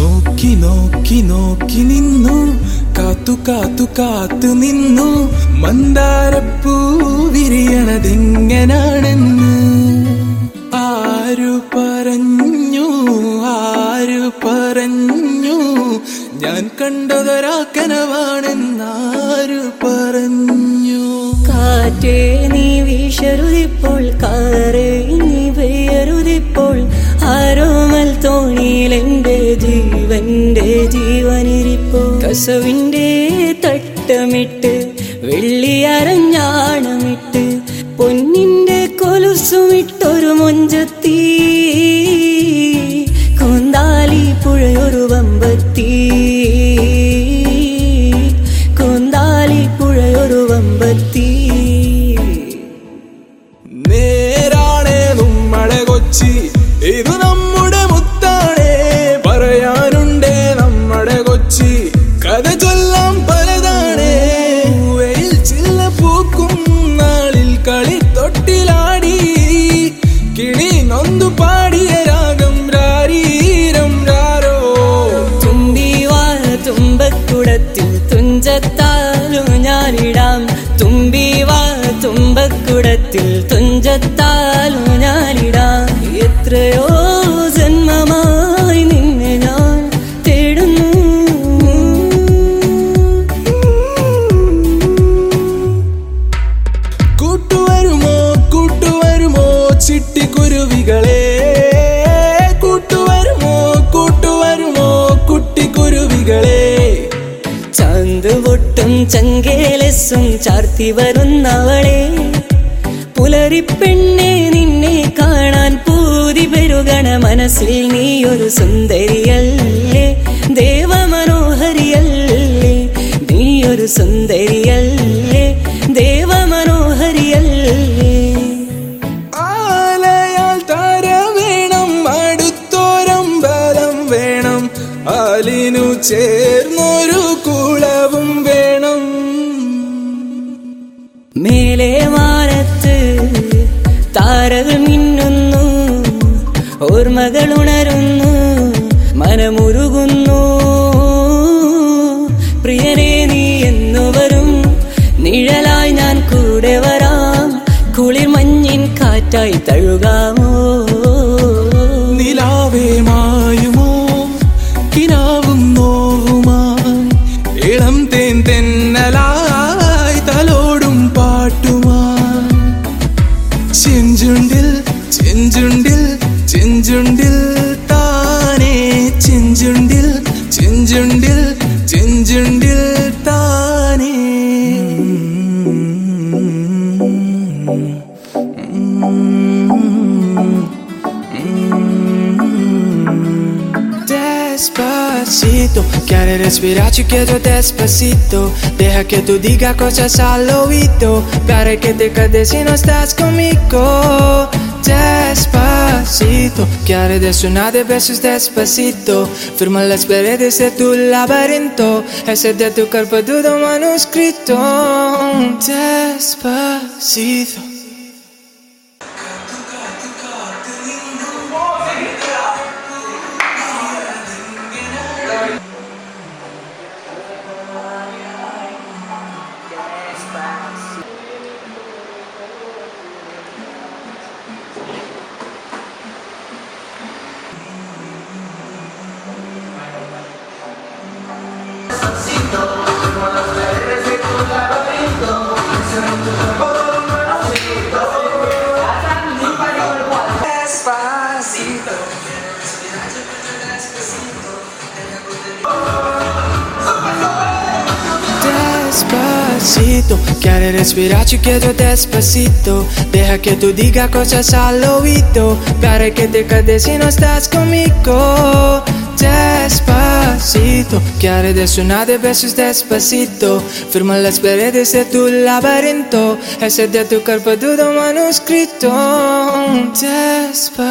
നോക്കി നോക്കി നോക്കി നിന്നു. കാത്തു കാത്തു കാത്തു നിന്നു. മന്ദാരപ്പൂ വിരിയണതെങ്ങനാണെന്ന്. ആരു പറഞ്ഞു ആരു പറഞ്ഞു. ഞാൻ കണ്ടതൊരാക്കനവാണെന്നാരു പറഞ്ഞു. കാറ്റേ നീ വീശരുതിപ്പോൾ കാറേ നീ പെയ്യരുതിപ്പോൾ ആരോമൽ തോണിയിലെന്റെ ജീവന്റെ ജീവനിരിപ്പോ. കസവിന്റെ തട്ടമിട്ട് വെള്ളി അരഞ്ഞാണമിട്ട് പൊന്നിന്റെ കൊലുസുമിട്ടൊരു മൊഞ്ചത്തി. കൊന്താലി പുഴയൊരു വമ്പത്തി. കൊന്താലി പുഴയൊരു വമ്പത്തി. കിളി നൊന്തു പാടിയ രാഗം രാരീരം രാരോ? തുമ്പിവാന തുമ്പക്കുടത്തിൽ തുഞ്ചത്താലു ഞാനിടാം. തുമ്പിവാന തുമ്പക്കുടത്തിൽ തുഞ്ചത്താലു ഞാനിടാം. എത്രയോ ചിട്ടിക്കുരുവികളെ കൂട്ടുവരുമോ കൂട്ടുവരുമോ കുട്ടിക്കുരുവികളെ ചാന്ത് പൊട്ടും ചങ്കേലസും ചാർത്തി വരുന്നവളെ. പുലരിപ്പെണ്ണെ നിന്നെ കാണാൻ പൂതി പെരുകണ മനസ്സിൽ നീ ഒരു സുന്ദരിയല്ലേ. ചേർന്നൊരു കുളവും വേണം. മേലെ മാനത്ത് താരകൾ മിന്നുന്നു ഓർമ്മകൾ ഉണരുന്നു മനമുരുകുന്നു. പ്രിയനെ നീ എന്നു വരും നിഴലായി ഞാൻ കൂടെ വരാം കുളിർ മഞ്ഞിൻ കാറ്റായി തഴുകാമോ? ചെഞ്ചുണ്ടിൽ താനേ ചെഞ്ചുണ്ടിൽ ചെഞ്ചുണ്ടിൽ ചെഞ്ചുണ്ടിൽ താനേ Despacito, quiere respirar, ci chiedo despacito Deja que tú diga cosas al oído Para que te quedes si no estás conmigo Despacito, desonar de besos despacito. Firma las paredes de tu laberinto Ese de tu cuerpo todo manuscrito. Despacito Despacito, quiere respirar, chiedo despacito. Deja que tú diga cosas al oído. Para que te quedes si no estás conmigo Despacito, quiere desonar de besos despacito. Firma las paredes de tu laberinto Ese de tu cuerpo todo manuscrito. Despacito